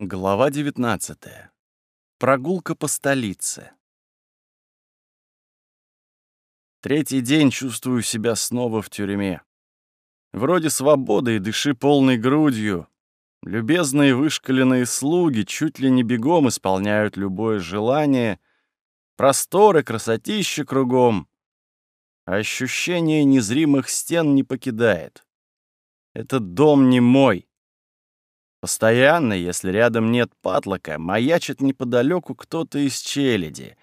Глава 19. Прогулка по столице. Третий день чувствую себя снова в тюрьме. Вроде свободы и дыши полной грудью. Любезные вышкаленные слуги чуть ли не бегом исполняют любое желание. Просторы, красотища кругом. ощущение незримых стен не покидает. Этот дом не мой. Постоянно, если рядом нет патлока, маячит неподалеку кто-то из челяди.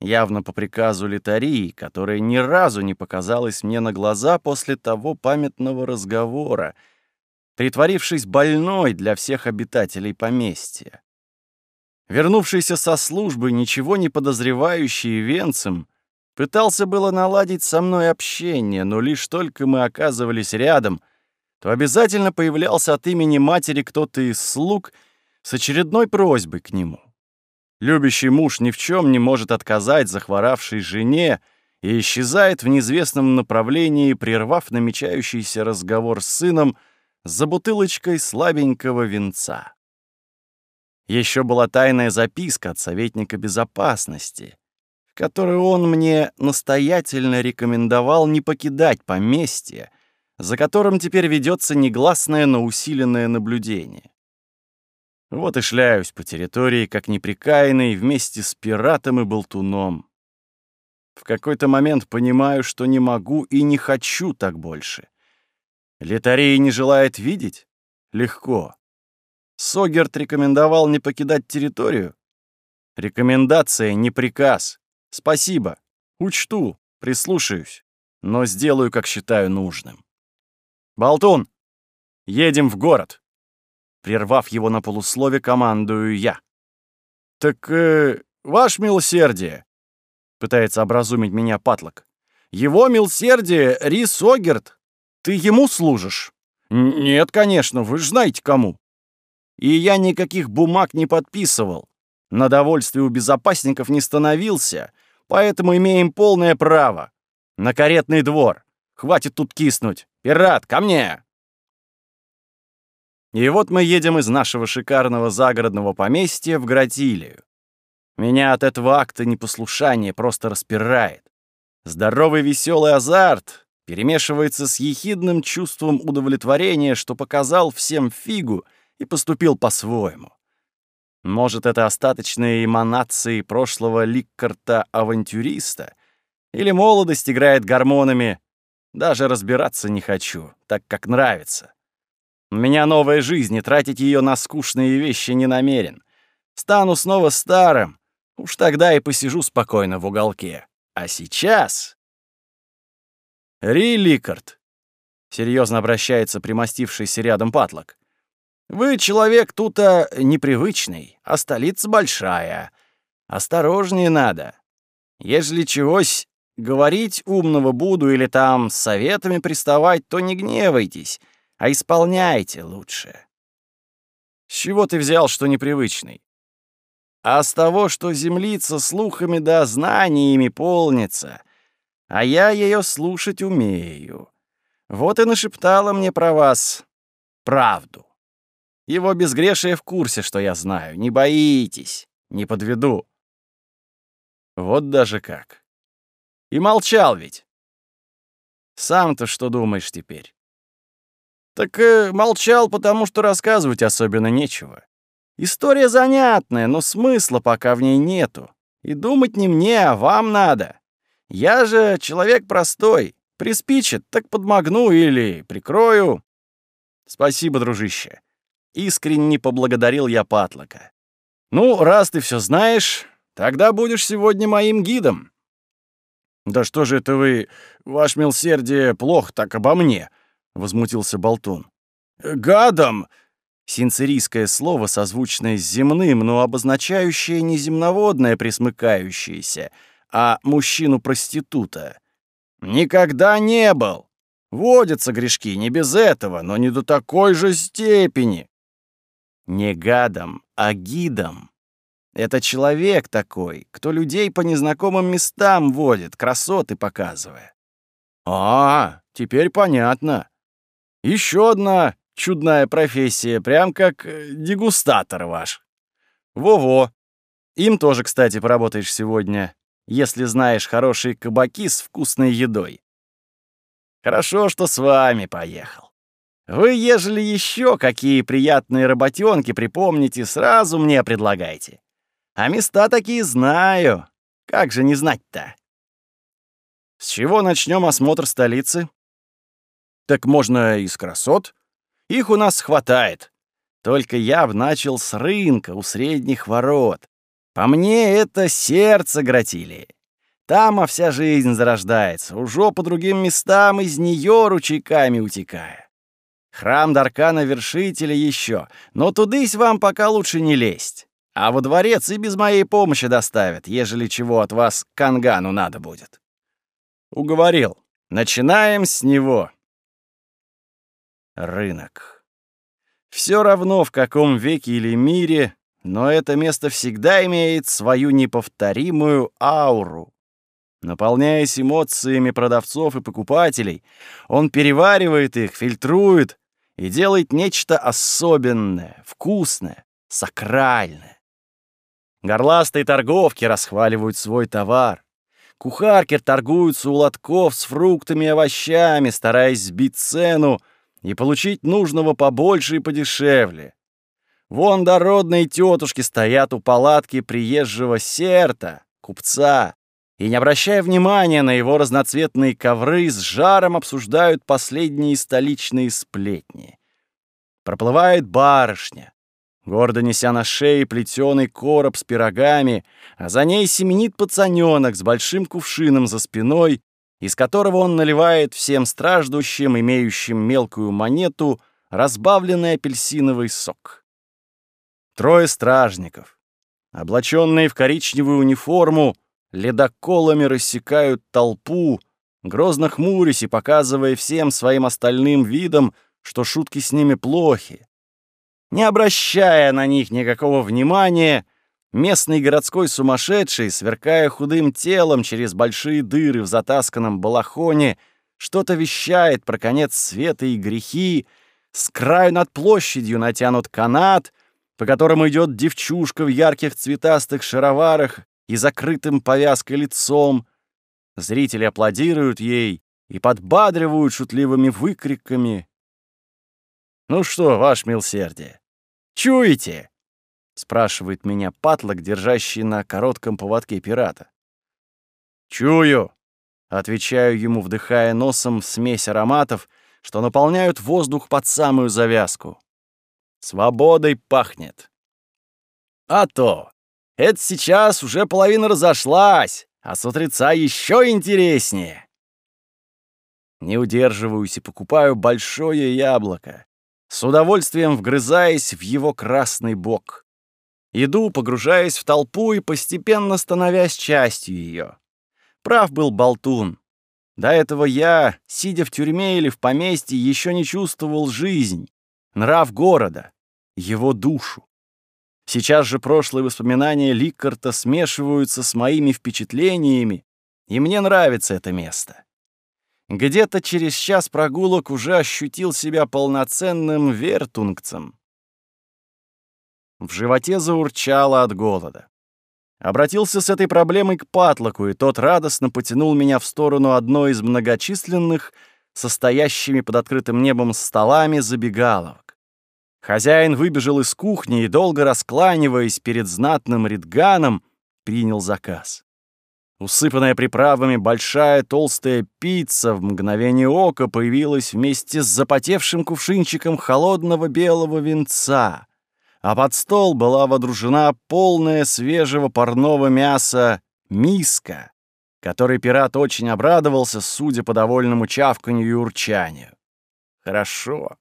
Явно по приказу литарии, которая ни разу не показалась мне на глаза после того памятного разговора, притворившись больной для всех обитателей поместья. Вернувшийся со службы, ничего не подозревающий Венцем, пытался было наладить со мной общение, но лишь только мы оказывались рядом — то обязательно появлялся от имени матери кто-то из слуг с очередной просьбой к нему. Любящий муж ни в чем не может отказать захворавшей жене и исчезает в неизвестном направлении, прервав намечающийся разговор с сыном за бутылочкой слабенького венца. Еще была тайная записка от советника безопасности, в которой он мне настоятельно рекомендовал не покидать поместье, за которым теперь ведется негласное, но усиленное наблюдение. Вот и шляюсь по территории, как неприкаянный, вместе с пиратом и болтуном. В какой-то момент понимаю, что не могу и не хочу так больше. Летарей не желает видеть? Легко. Согерт рекомендовал не покидать территорию? Рекомендация, не приказ. Спасибо. Учту, прислушаюсь, но сделаю, как считаю нужным. «Болтун! Едем в город!» Прервав его на полуслове, командую я. «Так, э, ваше милосердие!» Пытается образумить меня Патлок. «Его милосердие Рис Огерт. Ты ему служишь?» «Нет, конечно, вы же знаете кому». «И я никаких бумаг не подписывал. На довольствие у безопасников не становился, поэтому имеем полное право. На каретный двор. Хватит тут киснуть. Пират, ко мне!» И вот мы едем из нашего шикарного загородного поместья в Гратилию. Меня от этого акта непослушания просто распирает. Здоровый веселый азарт перемешивается с ехидным чувством удовлетворения, что показал всем фигу и поступил по-своему. Может, это остаточные эманации прошлого Ликкарта-авантюриста? Или молодость играет гормонами, даже разбираться не хочу, так как нравится. У меня новая жизнь, и тратить ее на скучные вещи не намерен. Стану снова старым, уж тогда и посижу спокойно в уголке. А сейчас... Ри Ликард, серьезно обращается примостившийся рядом патлок. Вы человек тут-то непривычный, а столица большая. Осторожнее надо. Ежели чегось говорить умного буду или там советами приставать, то не гневайтесь, а исполняйте лучше. С чего ты взял, что непривычный? А с того, что землица слухами да знаниями полнится, а я ее слушать умею. Вот и нашептала мне про вас правду. Его безгрешие в курсе, что я знаю. Не боитесь, не подведу. Вот даже как. И молчал ведь. Сам-то что думаешь теперь? Так э, молчал, потому что рассказывать особенно нечего. История занятная, но смысла пока в ней нету. И думать не мне, а вам надо. Я же человек простой. Приспичит, так подмогну или прикрою. Спасибо, дружище. Искренне поблагодарил я Патлока. Ну, раз ты все знаешь, тогда будешь сегодня моим гидом. «Да что же это вы, ваш милсердие, плохо так обо мне?» — возмутился Болтун. «Гадом!» Синцерийское слово, созвучное с земным, но обозначающее не земноводное присмыкающееся, а мужчину-проститута. «Никогда не был! Водятся грешки не без этого, но не до такой же степени!» «Не гадом, а гидом!» Это человек такой, кто людей по незнакомым местам водит, красоты показывая. А, теперь понятно. Еще одна чудная профессия, прям как э, дегустатор ваш. Во-во. Им тоже, кстати, поработаешь сегодня, если знаешь хорошие кабаки с вкусной едой. Хорошо, что с вами поехал. Вы, ежели еще какие приятные работенки припомните, сразу мне предлагайте. А места такие знаю. Как же не знать-то? С чего начнем осмотр столицы? Так можно и с красот. Их у нас хватает. Только я б начал с рынка у средних ворот. По мне, это сердце Гратилии. Там а вся жизнь зарождается, уже по другим местам из нее ручейками утекая. Храм Даркана Вершителя еще, но тудысь вам пока лучше не лезть. А во дворец и без моей помощи доставят, ежели чего от вас кангану надо будет. Уговорил. Начинаем с него. Рынок. Все равно, в каком веке или мире, но это место всегда имеет свою неповторимую ауру. Наполняясь эмоциями продавцов и покупателей, он переваривает их, фильтрует и делает нечто особенное, вкусное, сакральное. Горластые торговки расхваливают свой товар. Кухарки торгуются у лотков с фруктами и овощами, стараясь сбить цену и получить нужного побольше и подешевле. Вон дородные тетушки стоят у палатки приезжего серта, купца, и, не обращая внимания на его разноцветные ковры, с жаром обсуждают последние столичные сплетни. Проплывает барышня, гордо неся на шее плетеный короб с пирогами, а за ней семенит пацаненок с большим кувшином за спиной, из которого он наливает всем страждущим, имеющим мелкую монету, разбавленный апельсиновый сок. Трое стражников, облаченные в коричневую униформу, ледоколами рассекают толпу, грозно хмурясь и показывая всем своим остальным видом, что шутки с ними плохи. Не обращая на них никакого внимания, местный городской сумасшедший, сверкая худым телом через большие дыры в затасканном балахоне, что-то вещает про конец света и грехи, с краю над площадью натянут канат, по которому идет девчушка в ярких цветастых шароварах и закрытым повязкой лицом. Зрители аплодируют ей и подбадривают шутливыми выкриками. «Ну что, ваше милсердие, Чуете?» — спрашивает меня патлок, держащий на коротком поводке пирата. «Чую!» — отвечаю ему, вдыхая носом смесь ароматов, что наполняют воздух под самую завязку. Свободой пахнет. А то! Это сейчас уже половина разошлась, а с утреца еще интереснее. Не удерживаюсь и покупаю большое яблоко с удовольствием вгрызаясь в его красный бок. Иду, погружаясь в толпу и постепенно становясь частью ее. Прав был Болтун. До этого я, сидя в тюрьме или в поместье, еще не чувствовал жизнь, нрав города, его душу. Сейчас же прошлые воспоминания Ликкарта смешиваются с моими впечатлениями, и мне нравится это место. Где-то через час прогулок уже ощутил себя полноценным вертунгцем. В животе заурчало от голода. Обратился с этой проблемой к Патлоку, и тот радостно потянул меня в сторону одной из многочисленных, состоящими под открытым небом столами забегаловок. Хозяин выбежал из кухни и, долго раскланиваясь перед знатным ридганом, принял заказ. Усыпанная приправами большая толстая пицца в мгновение ока появилась вместе с запотевшим кувшинчиком холодного белого винца, а под стол была водружена полная свежего парного мяса миска, которой пират очень обрадовался, судя по довольному чавканью и урчанию. Хорошо.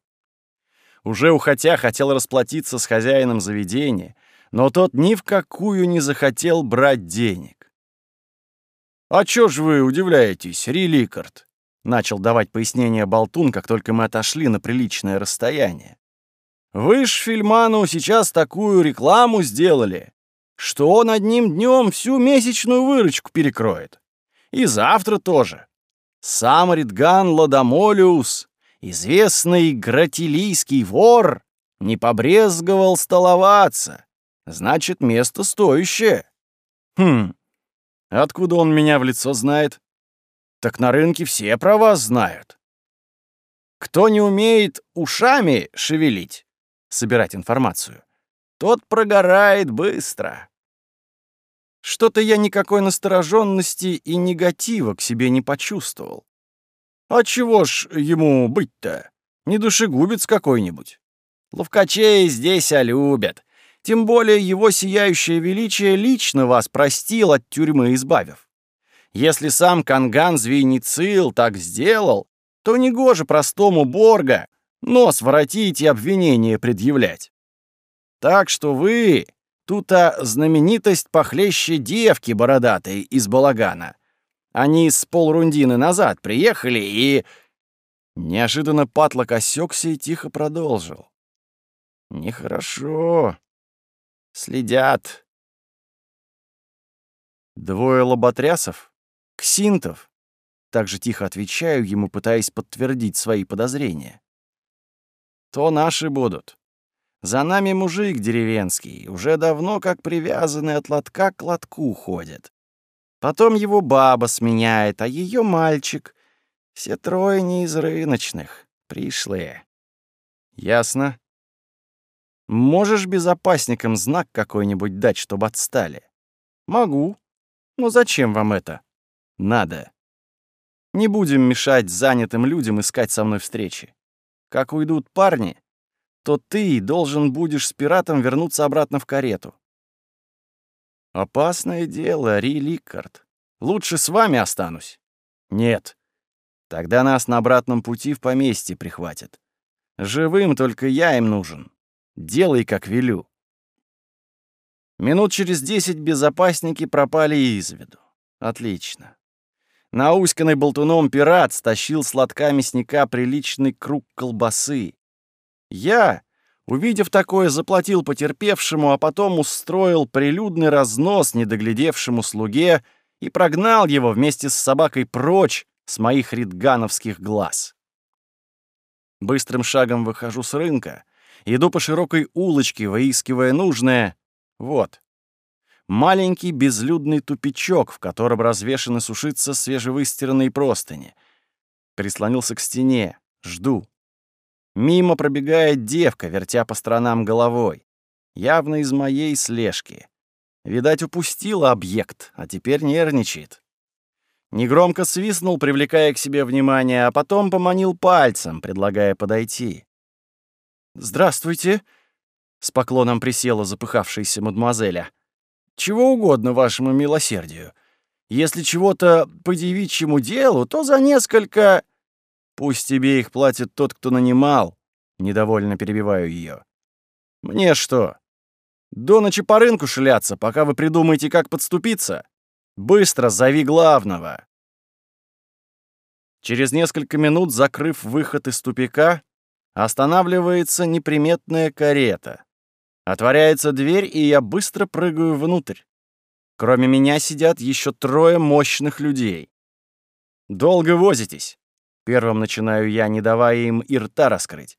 Уже ухотя хотел расплатиться с хозяином заведения, но тот ни в какую не захотел брать денег. «А чё ж вы удивляетесь, Реликард?» — начал давать пояснение Болтун, как только мы отошли на приличное расстояние. «Вы ж Фильману сейчас такую рекламу сделали, что он одним днем всю месячную выручку перекроет. И завтра тоже. Сам Ридган Ладомолиус известный гратилийский вор не побрезговал столоваться. Значит, место стоящее. Хм, откуда он меня в лицо знает? Так на рынке все про вас знают. Кто не умеет ушами шевелить, собирать информацию, тот прогорает быстро. Что-то я никакой настороженности и негатива к себе не почувствовал. А чего ж ему быть-то? Не душегубец какой-нибудь. Ловкачей здесь любят. Тем более его сияющее величие лично вас простил от тюрьмы избавив. Если сам Канган Звеницил так сделал, то негоже простому Борга нос воротить и обвинение предъявлять. Так что вы, тут-то знаменитость похлеще девки бородатой из балагана. Они с полрундины назад приехали и... Неожиданно Патлок осекся и тихо продолжил. Нехорошо. Следят. Двое лоботрясов? Ксинтов? Так же тихо отвечаю ему, пытаясь подтвердить свои подозрения. То наши будут. За нами мужик деревенский, уже давно как привязанный от лотка к лотку ходит. Потом его баба сменяет, а ее мальчик. Все трое не из рыночных, пришлые. Ясно. Можешь безопасникам знак какой-нибудь дать, чтобы отстали? Могу. Но зачем вам это? Надо. Не будем мешать занятым людям искать со мной встречи. Как уйдут парни, то ты должен будешь с пиратом вернуться обратно в карету. Опасное дело, Ри Ликкард. Лучше с вами останусь. Нет. Тогда нас на обратном пути в поместье прихватят. Живым только я им нужен. Делай, как велю. Минут через десять безопасники пропали из виду. Отлично. Науськанный болтуном пират стащил с лотка мясника приличный круг колбасы. Я, увидев такое, заплатил потерпевшему, а потом устроил прилюдный разнос недоглядевшему слуге и прогнал его вместе с собакой прочь с моих ридгановских глаз. Быстрым шагом выхожу с рынка, иду по широкой улочке, выискивая нужное. Вот. Маленький безлюдный тупичок, в котором развешаны сушиться свежевыстиранные простыни. Прислонился к стене, жду. Мимо пробегает девка, вертя по сторонам головой. Явно из моей слежки. Видать, упустила объект, а теперь нервничает. Негромко свистнул, привлекая к себе внимание, а потом поманил пальцем, предлагая подойти. «Здравствуйте!» — с поклоном присела запыхавшаяся мадемуазеля. «Чего угодно вашему милосердию. Если чего-то по девичьему делу, то за несколько...» Пусть тебе их платит тот, кто нанимал. Недовольно перебиваю ее. Мне что? До ночи по рынку шляться, пока вы придумаете, как подступиться? Быстро зови главного. Через несколько минут, закрыв выход из тупика, останавливается неприметная карета. Отворяется дверь, и я быстро прыгаю внутрь. Кроме меня сидят еще трое мощных людей. «Долго возитесь?» Первым начинаю я, не давая им и рта раскрыть.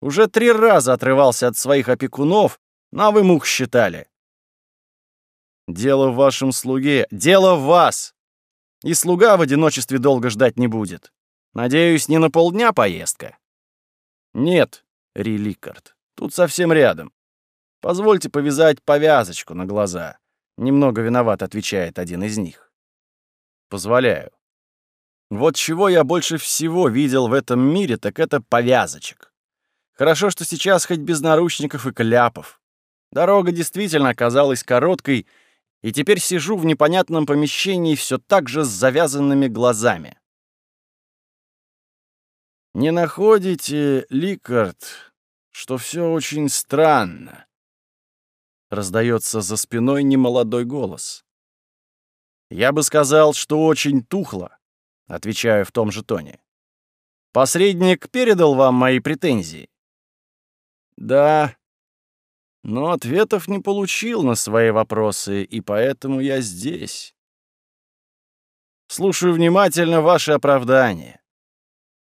Уже три раза отрывался от своих опекунов, но вы мух считали. Дело в вашем слуге, дело в вас. И слуга в одиночестве долго ждать не будет. Надеюсь, не на полдня поездка? Нет, Риликард, тут совсем рядом. Позвольте повязать повязочку на глаза. Немного виноват, отвечает один из них. Позволяю. Вот чего я больше всего видел в этом мире, так это повязочек. Хорошо, что сейчас хоть без наручников и кляпов. Дорога действительно оказалась короткой, и теперь сижу в непонятном помещении все так же с завязанными глазами. Не находите, Ликард, что все очень странно? Раздается за спиной немолодой голос. Я бы сказал, что очень тухло. Отвечаю в том же тоне. Посредник передал вам мои претензии? Да. Но ответов не получил на свои вопросы, и поэтому я здесь. Слушаю внимательно ваши оправдания.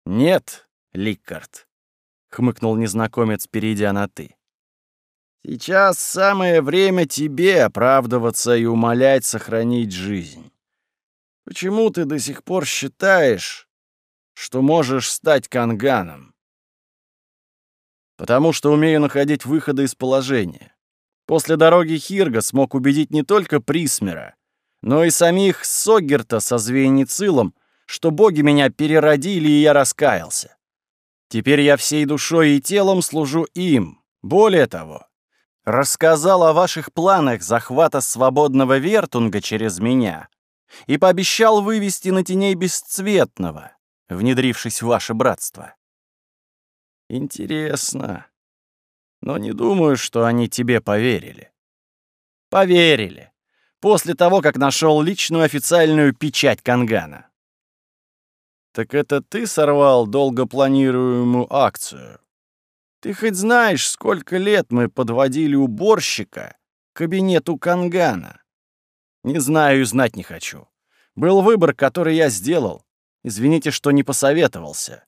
Нет, Ликкард», — хмыкнул незнакомец, перейдя на «ты». «Сейчас самое время тебе оправдываться и умолять сохранить жизнь. Почему ты до сих пор считаешь, что можешь стать канганом?» «Потому что умею находить выходы из положения. После дороги Хирга смог убедить не только Присмера, но и самих Согерта со Звеницилом, что боги меня переродили, и я раскаялся. Теперь я всей душой и телом служу им. Более того, рассказал о ваших планах захвата свободного Вертунга через меня и пообещал вывести на теней бесцветного, внедрившись в ваше братство. Интересно. Но не думаю, что они тебе поверили. Поверили. После того, как нашел личную официальную печать Кангана. Так это ты сорвал долгопланируемую акцию? Ты хоть знаешь, сколько лет мы подводили уборщика к кабинету Кангана? Не знаю и знать не хочу. Был выбор, который я сделал. Извините, что не посоветовался.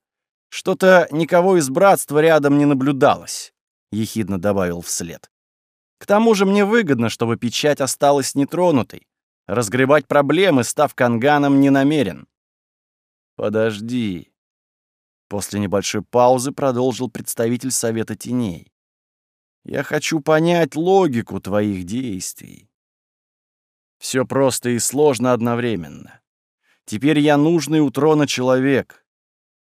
Что-то никого из братства рядом не наблюдалось, — ехидно добавил вслед. К тому же мне выгодно, чтобы печать осталась нетронутой. Разгребать проблемы, став канганом, не намерен. «Подожди». После небольшой паузы продолжил представитель Совета Теней. «Я хочу понять логику твоих действий. Все просто и сложно одновременно. Теперь я нужный у трона человек.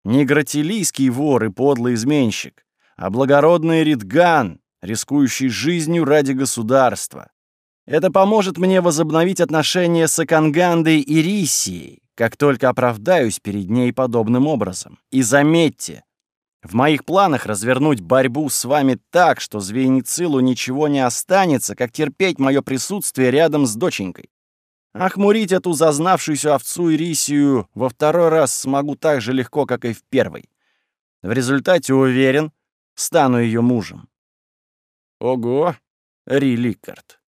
Не гратилийский вор и подлый изменщик, а благородный Ридган, рискующий жизнью ради государства. Это поможет мне возобновить отношения с Акангандой и Рисией, как только оправдаюсь перед ней подобным образом. И заметьте, в моих планах развернуть борьбу с вами так, что Звеницилу ничего не останется, как терпеть мое присутствие рядом с доченькой. Охмурить эту зазнавшуюся овцу Ирисию во второй раз смогу так же легко, как и в первый. В результате, уверен, стану ее мужем. Ого, Риликард.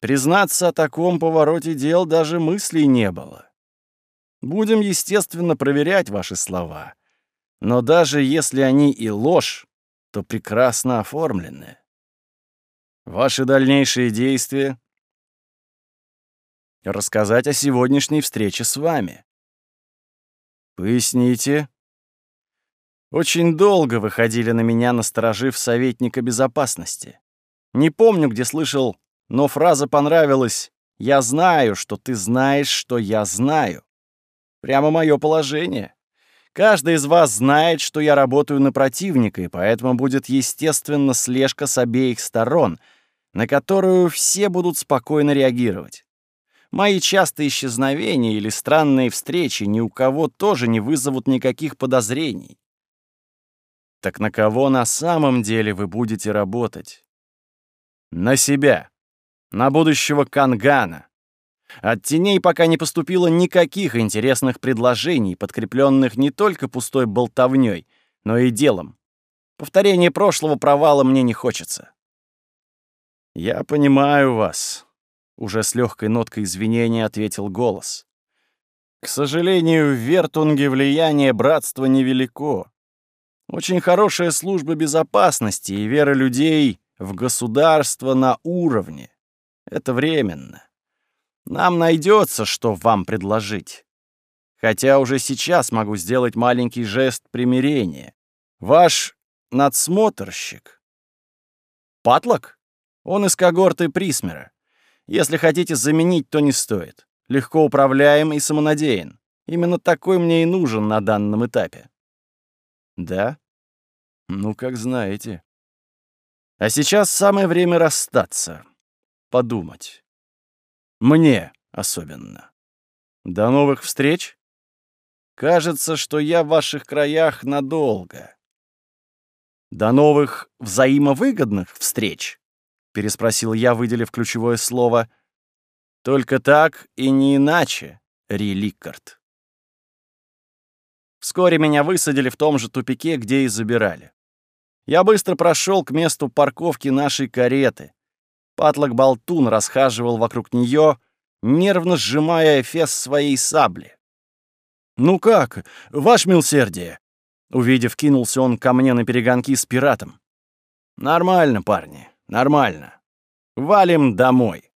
Признаться, о таком повороте дел даже мыслей не было. Будем, естественно, проверять ваши слова. Но даже если они и ложь, то прекрасно оформлены. Ваши дальнейшие действия — рассказать о сегодняшней встрече с вами. Поясните. Очень долго выходили на меня, насторожив советника безопасности. Не помню, где слышал, но фраза понравилась «Я знаю, что ты знаешь, что я знаю». Прямо мое положение. Каждый из вас знает, что я работаю на противника, и поэтому будет, естественно, слежка с обеих сторон, на которую все будут спокойно реагировать. Мои частые исчезновения или странные встречи ни у кого тоже не вызовут никаких подозрений. Так на кого на самом деле вы будете работать? На себя. На будущего Кангана. От теней пока не поступило никаких интересных предложений, подкрепленных не только пустой болтовней, но и делом. Повторение прошлого провала мне не хочется. «Я понимаю вас», — уже с легкой ноткой извинения ответил голос. «К сожалению, в Вертунге влияние братства невелико. Очень хорошая служба безопасности и вера людей в государство на уровне. Это временно. Нам найдется, что вам предложить. Хотя уже сейчас могу сделать маленький жест примирения. Ваш надсмотрщик. Патлок? Он из когорты Присмера. Если хотите заменить, то не стоит. Легко управляем и самонадеян. Именно такой мне и нужен на данном этапе. Да? Ну, как знаете. А сейчас самое время расстаться. Подумать. Мне особенно. До новых встреч. Кажется, что я в ваших краях надолго. До новых взаимовыгодных встреч, переспросил я, выделив ключевое слово. Только так и не иначе, Риликард. Вскоре меня высадили в том же тупике, где и забирали. Я быстро прошел к месту парковки нашей кареты. Патлок-болтун расхаживал вокруг нее, нервно сжимая эфес своей сабли. «Ну как, ваше милсердие?» Увидев, кинулся он ко мне на перегонки с пиратом. «Нормально, парни, нормально. Валим домой».